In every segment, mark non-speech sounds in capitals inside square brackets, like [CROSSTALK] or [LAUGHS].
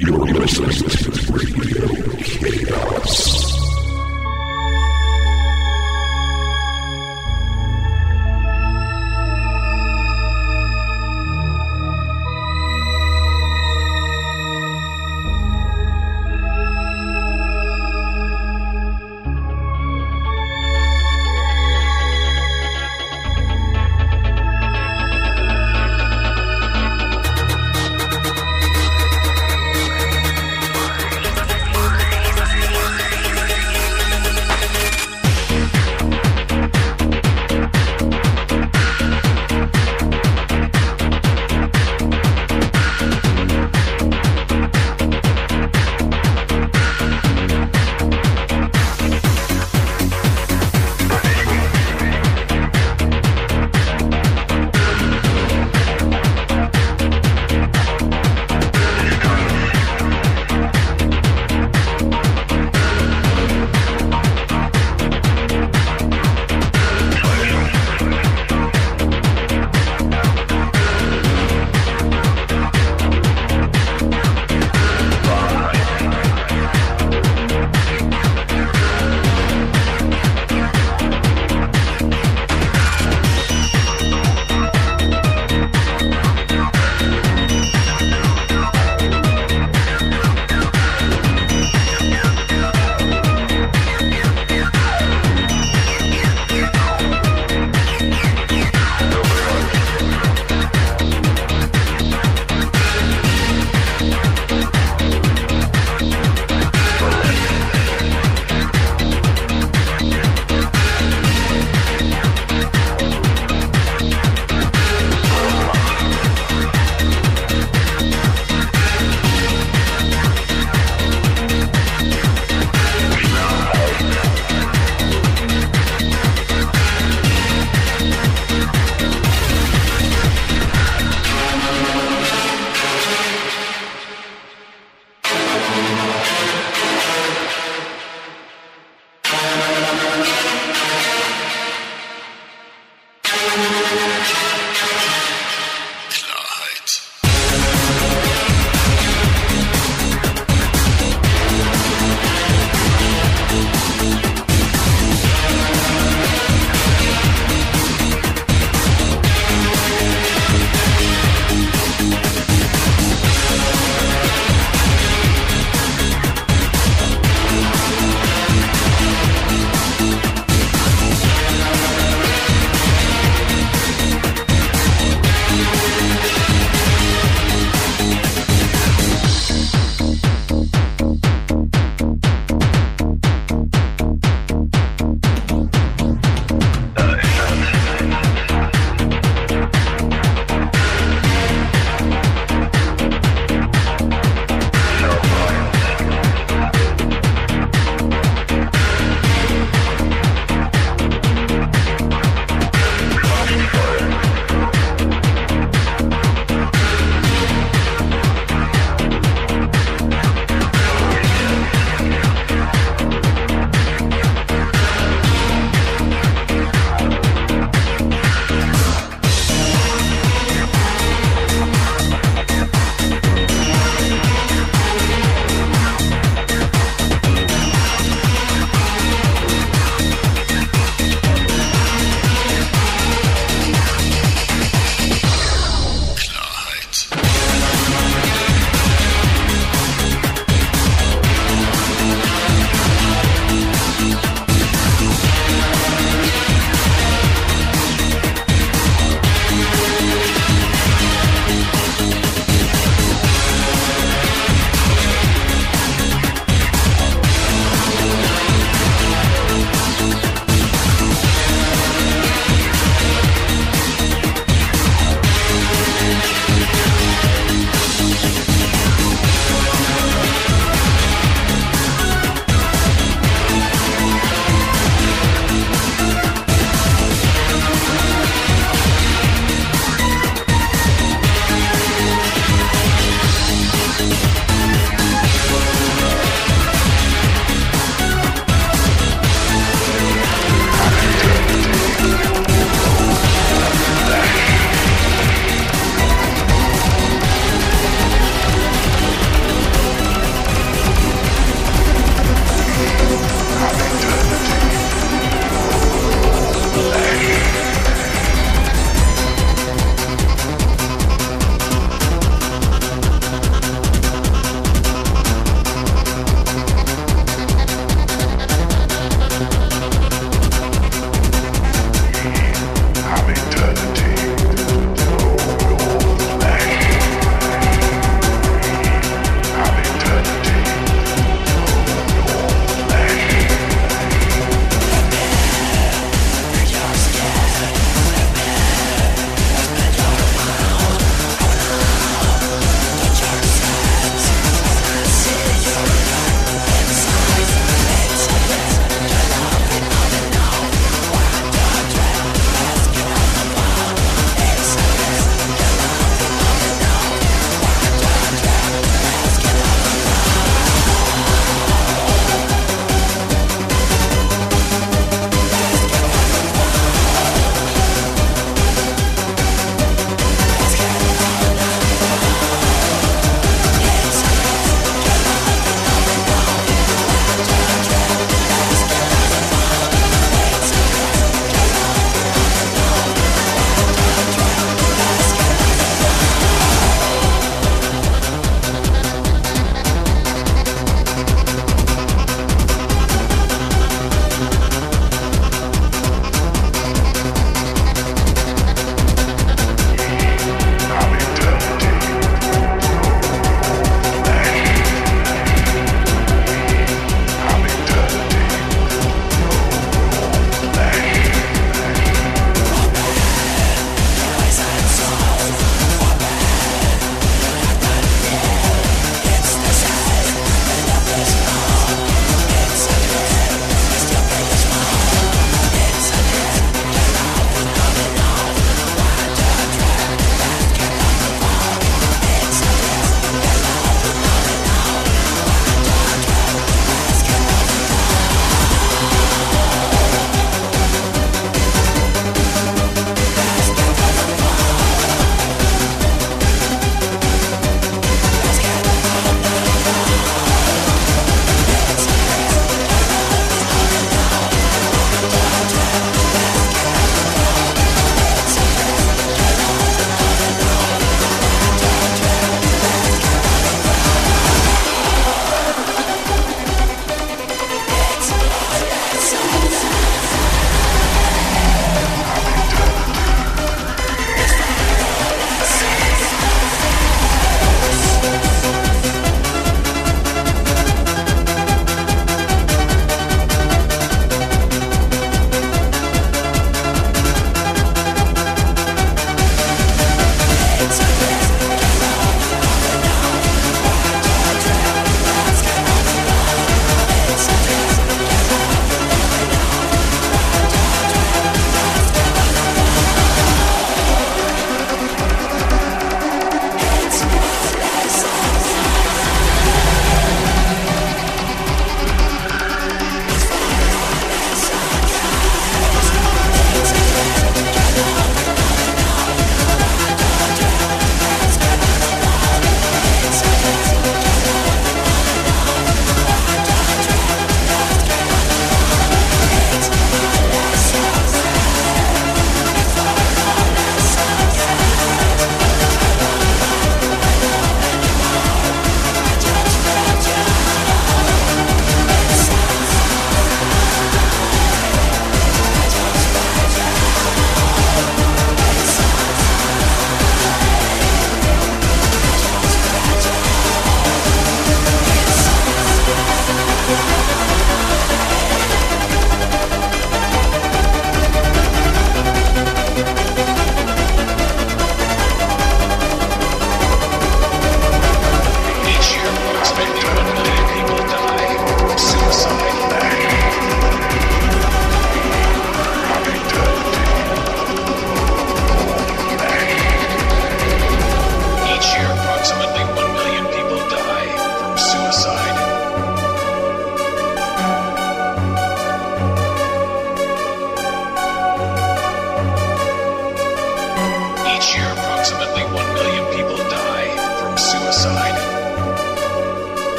You're listening to Radio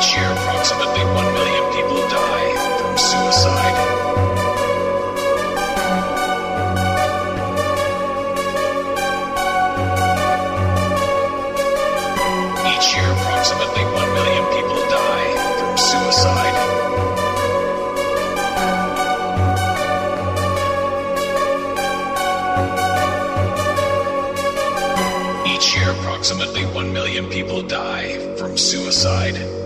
Each year, approximately 1 million people die from suicide. Each year, approximately 1 million people die from suicide. Each year, approximately 1 million people die from suicide.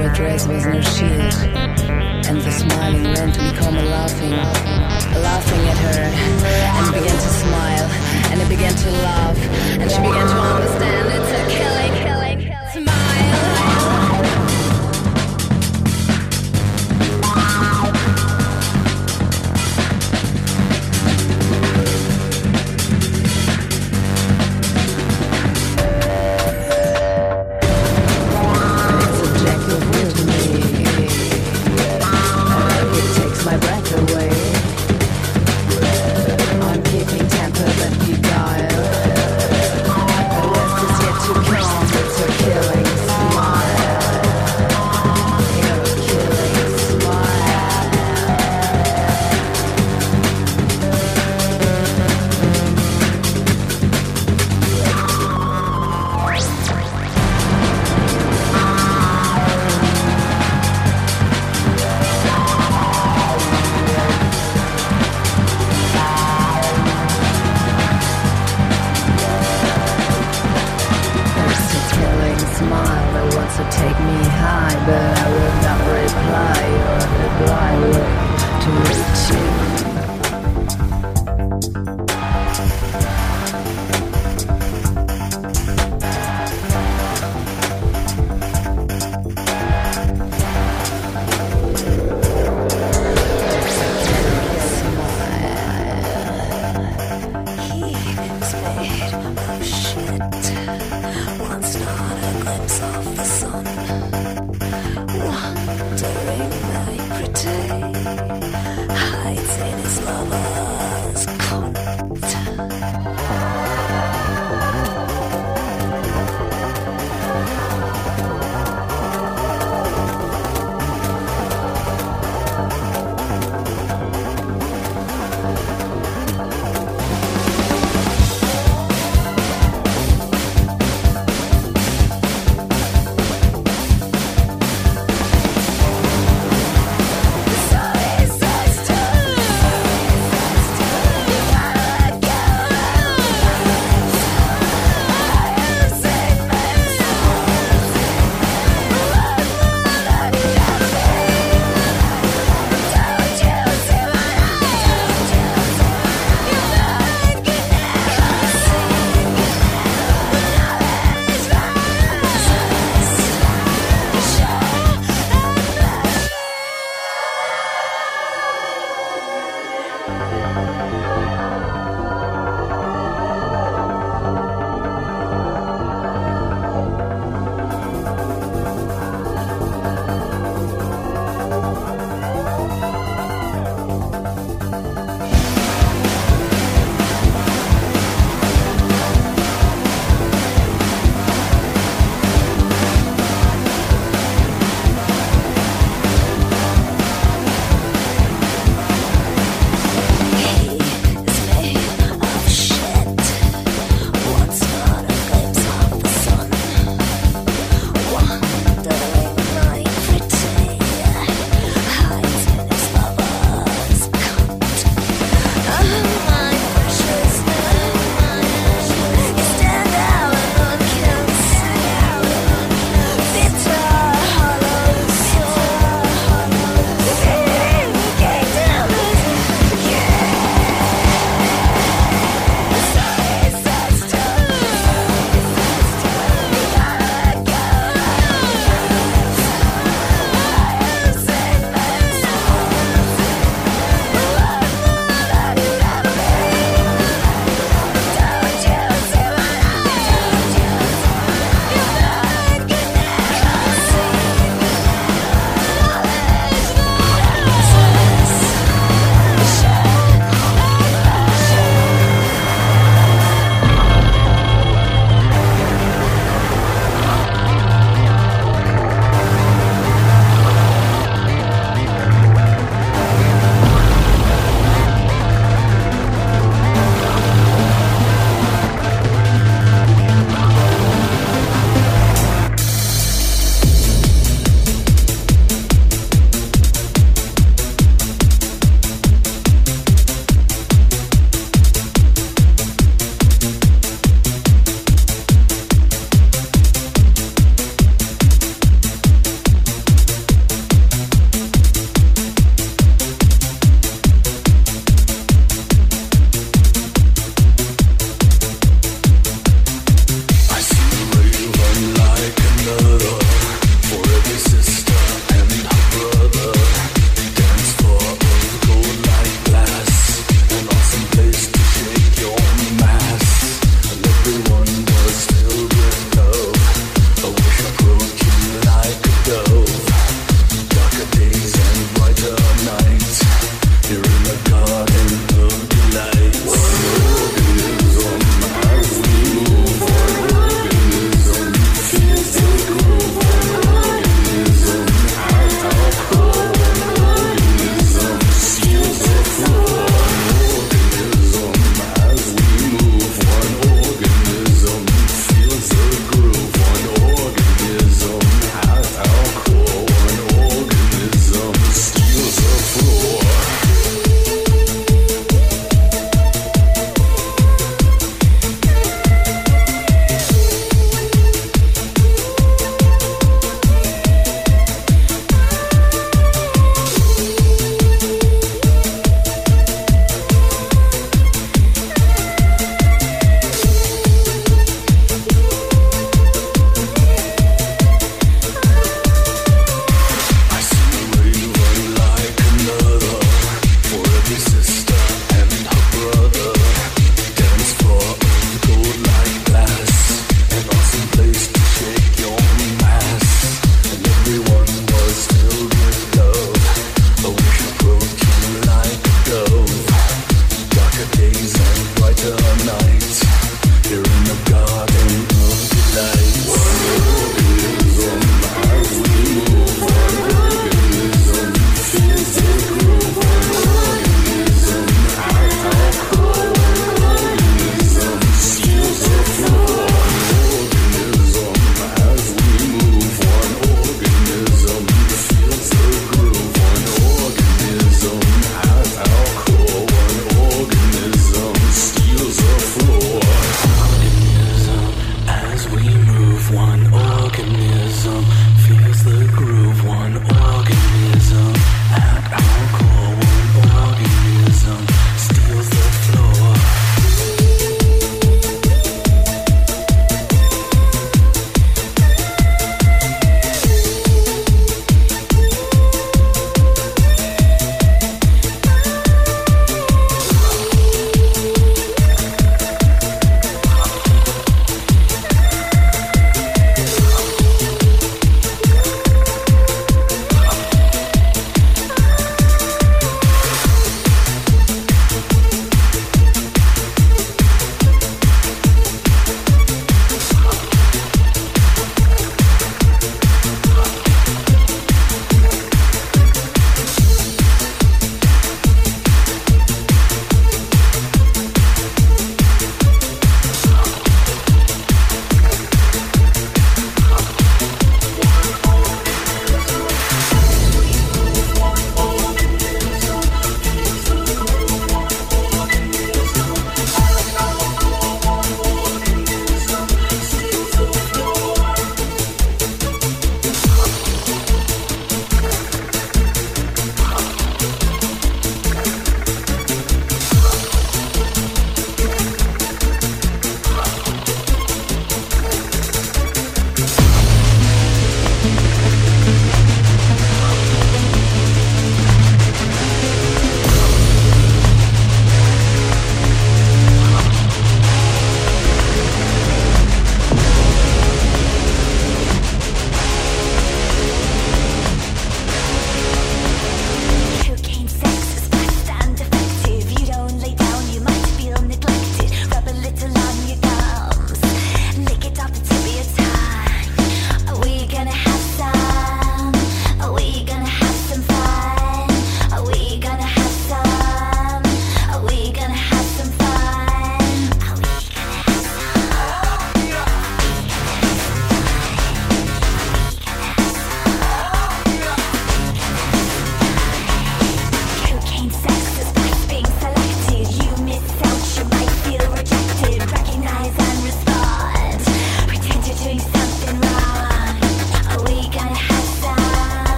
Her dress was no shield. And the smiling went to become a laughing, laughing at her, and began to smile, and I began to laugh, and she began to understand it's a killing.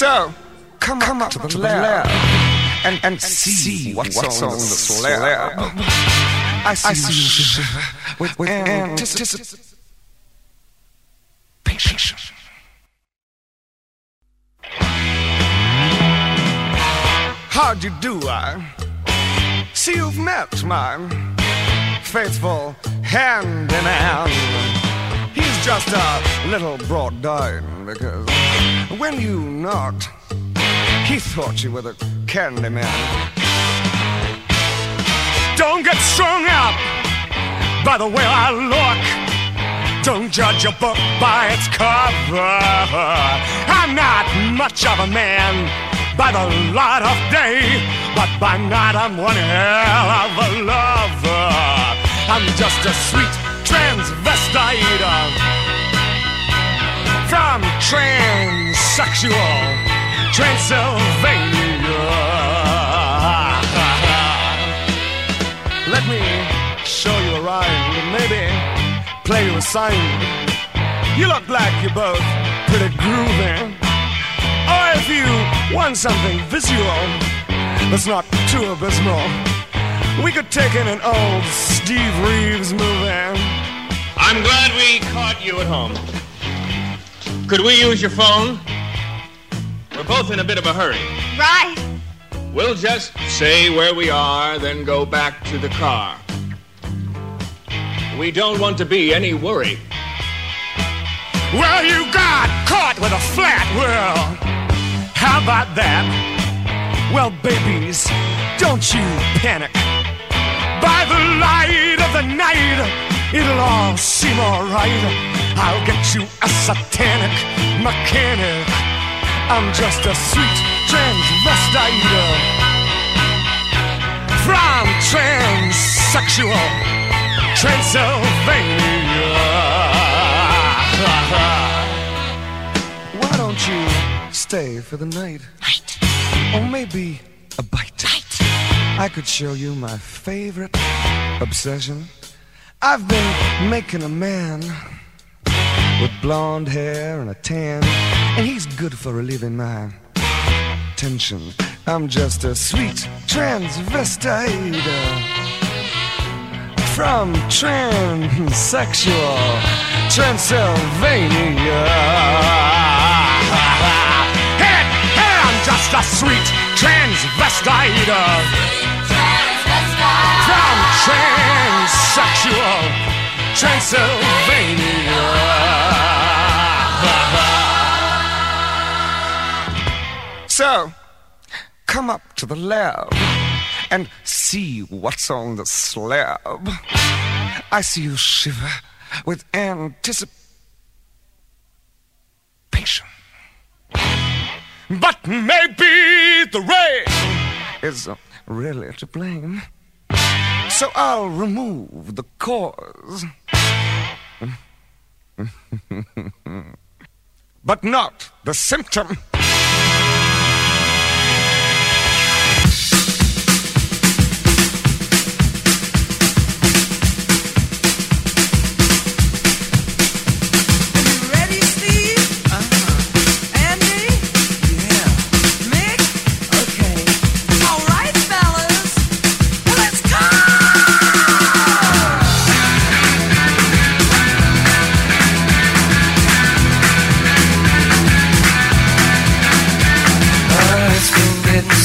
So, come, come up to the lab and, and see what's, on the slab. I see, you shiver with, with anticipation. How'd you do, I? See, you've met my faithful handyman. He's just a little brought down because when you knocked, he thought you were the candy man. Don't get strung up by the way I look. Don't judge a book by its cover. I'm not much of a man by the light of day, but by night I'm one hell of a lover. I'm just a sweet transvestite from transsexual Transylvania. Let me show you a rhyme and maybe play you a sign. You look like you're both pretty groovy. Or if you want something visual that's not too abysmal, we could take in an old Steve Reeves movie. I'm glad we caught you at home. Could we use your phone? We're both in a bit of a hurry. Right. We'll just say where we are, then go back to the car. We don't want to be any worry. Well, you got caught with a flat world. How about that? Well, babies, don't you panic. By the light of the night, it'll all seem alright. I'll get you a satanic mechanic. I'm just a sweet transvestite from transsexual Transylvania. [LAUGHS] Why don't you stay for the night? Right. Or maybe a bite. Right. I could show you my favorite obsession. I've been making a man with blonde hair and a tan, and he's good for relieving my tension. I'm just a sweet transvestite uh, from transsexual Transylvania. [LAUGHS] Hey, hey, I'm just a sweet transvestite uh, from transsexual Transylvania. So, come up to the lab and see what's on the slab. I see you shiver with anticipation. But maybe the rain is really to blame. So I'll remove the cause. [LAUGHS] but not the symptom.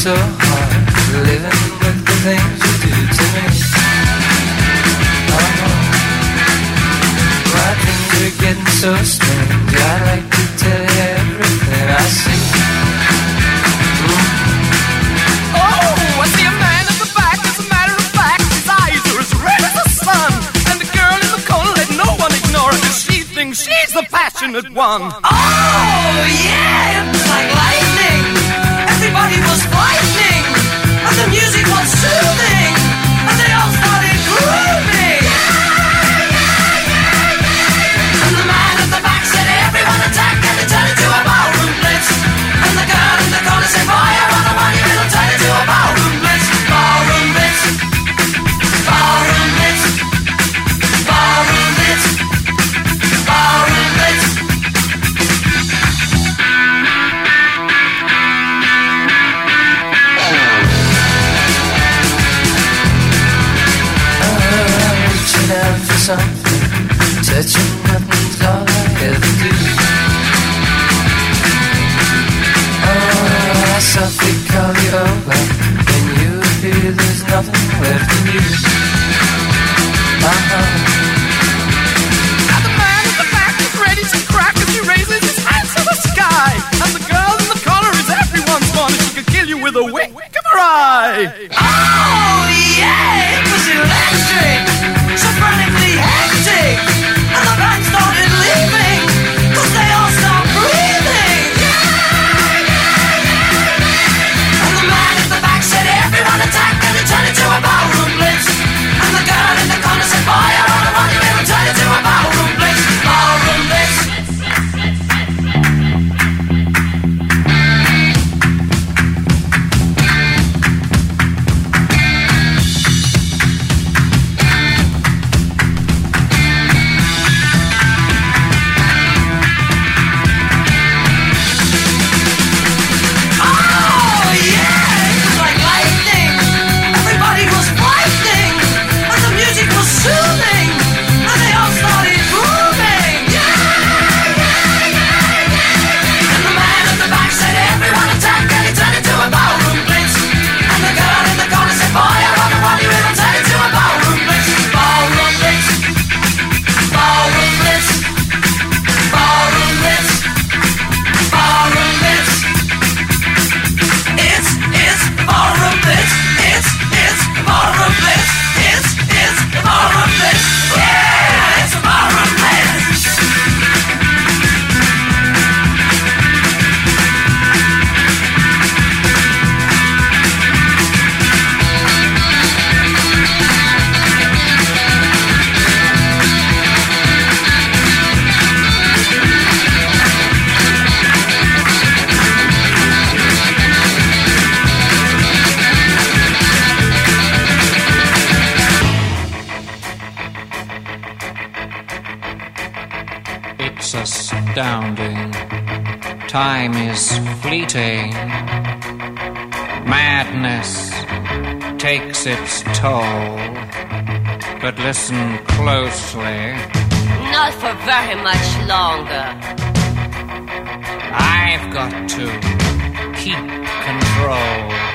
So hard living with the things you do to me. Oh, my things are getting so strange. I'd like to tell you everything I see. Oh, I see a man at the back. As a matter of fact, his eyes are as red as the sun. And the girl in the corner, let no one ignore her. 'cause she thinks she's the passionate one. Oh, yeah, it was like lightning. Everybody was frightening. Something. Touching nothing's all I ever do. Oh, I softly call you over. When you there's nothing left in you. The man in the back is ready to crack as he raises his hands to the sky. And the girl in the is everyone's and She kill you with a wink of her eye. Oh, yeah, it was electric, Takes its toll. But listen closely. Not for very much longer. I've got to keep control.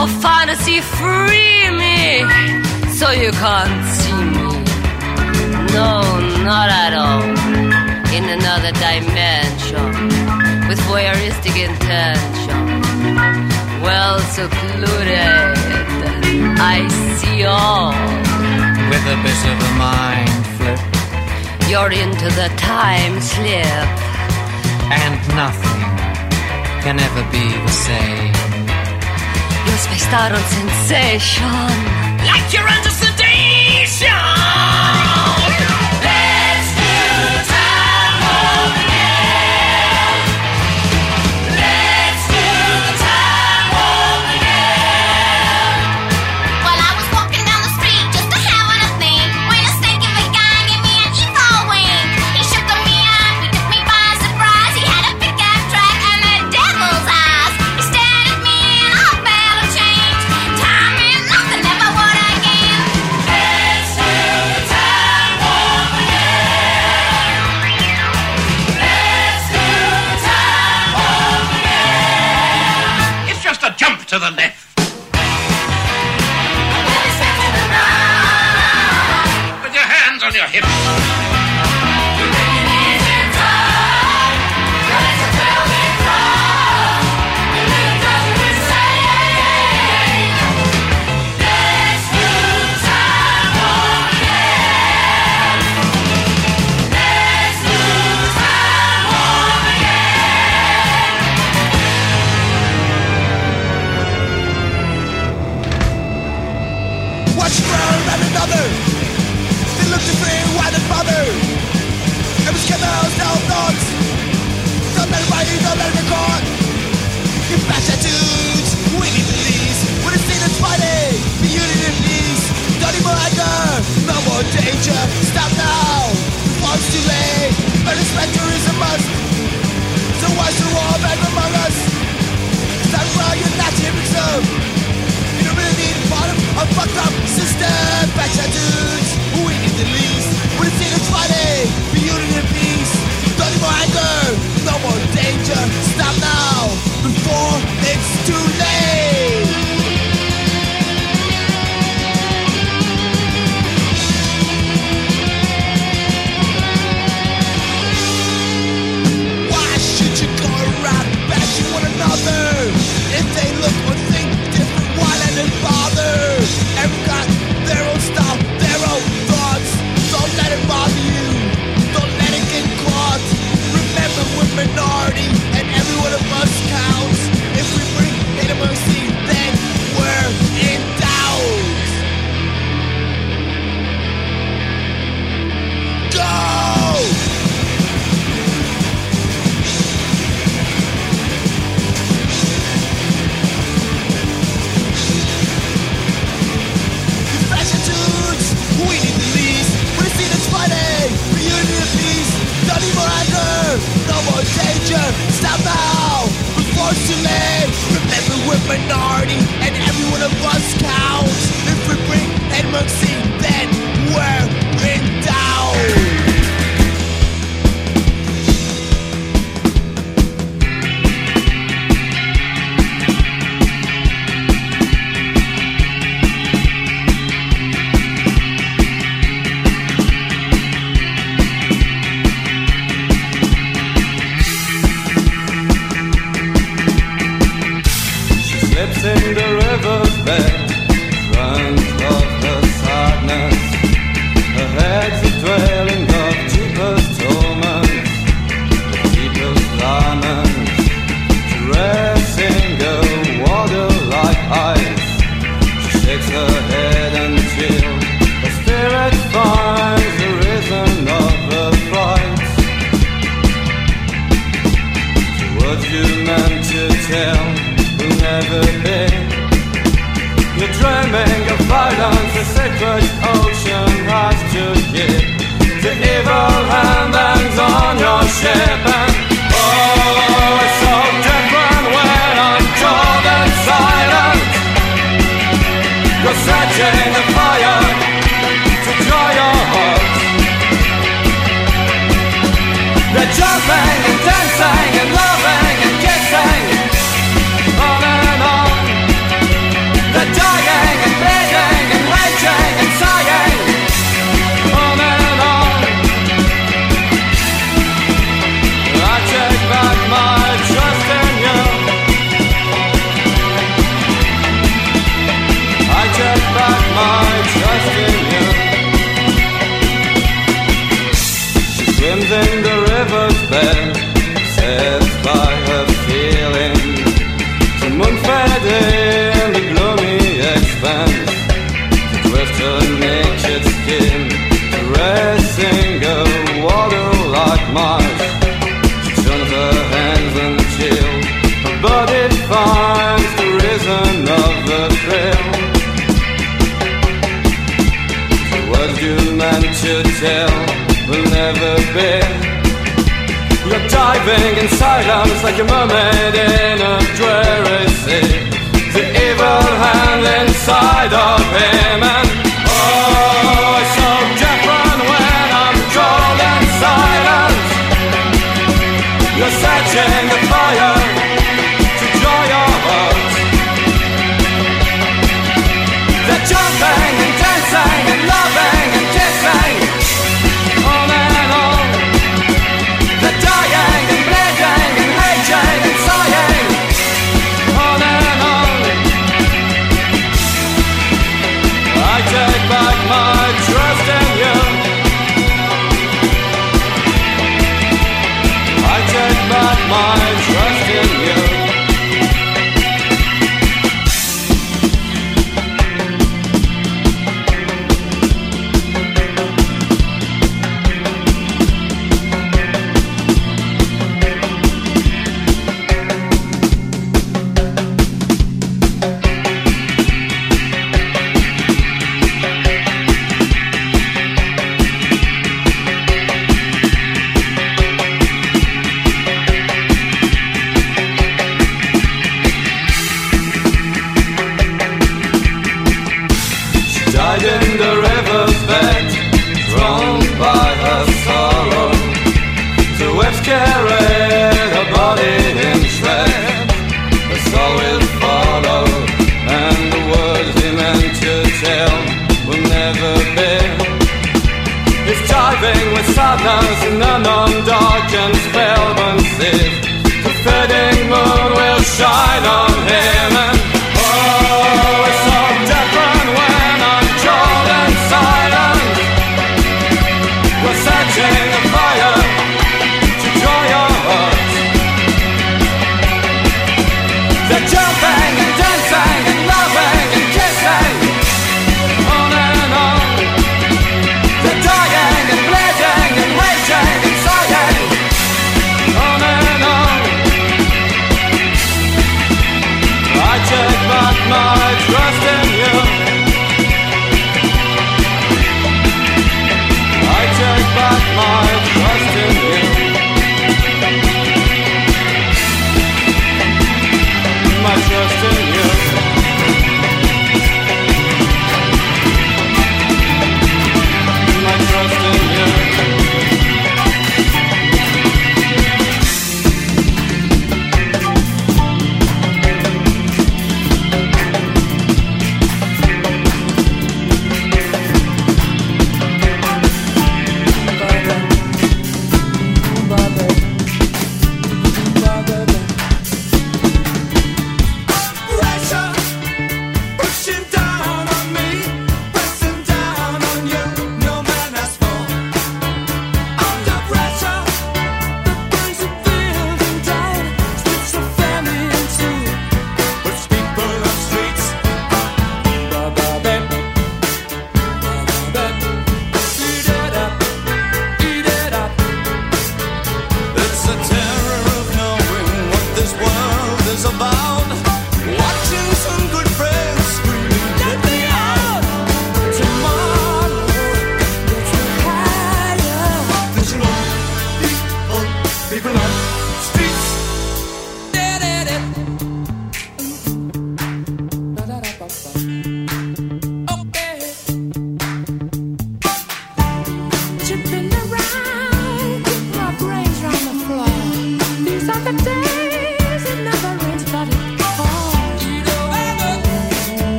Oh, fantasy, free me. So you can't see me. No, not at all. In another dimension. With voyeuristic intention. Well secluded. I see all. With a bit of a mind flip. You're into the time slip. And nothing can ever be the same. Spaced out on sensation. Like you're under With your